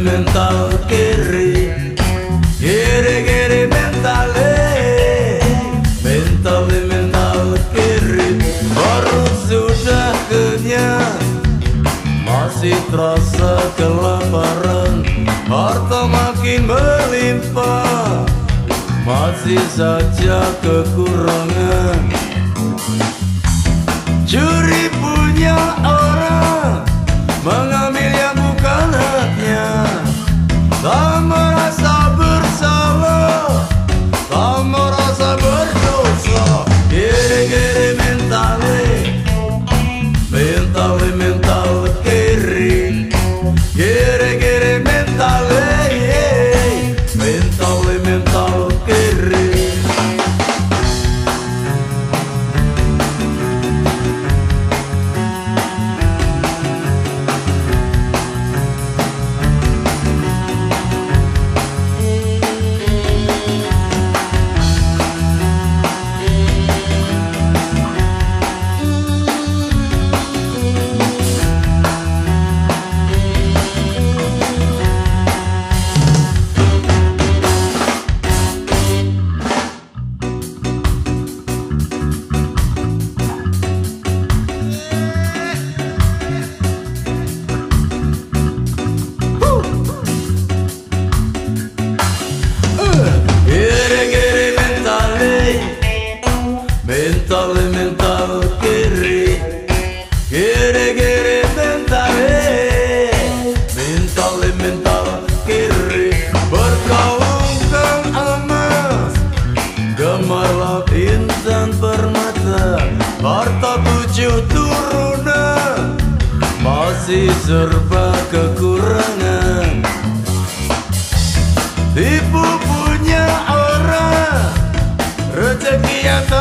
mental kiri Kiri kiri mental Mental mental kiri Baru sudah kenyang Masih terasa kelaparan Harta makin melimpah Masih saja kekurangan Curi punya orang mental e mental طل من kiri kiri كري mental mental طري من طل من طل emas gemerlap insan permata harta tujuh turunan masih serba kekurangan tipu punya orang rezeki atas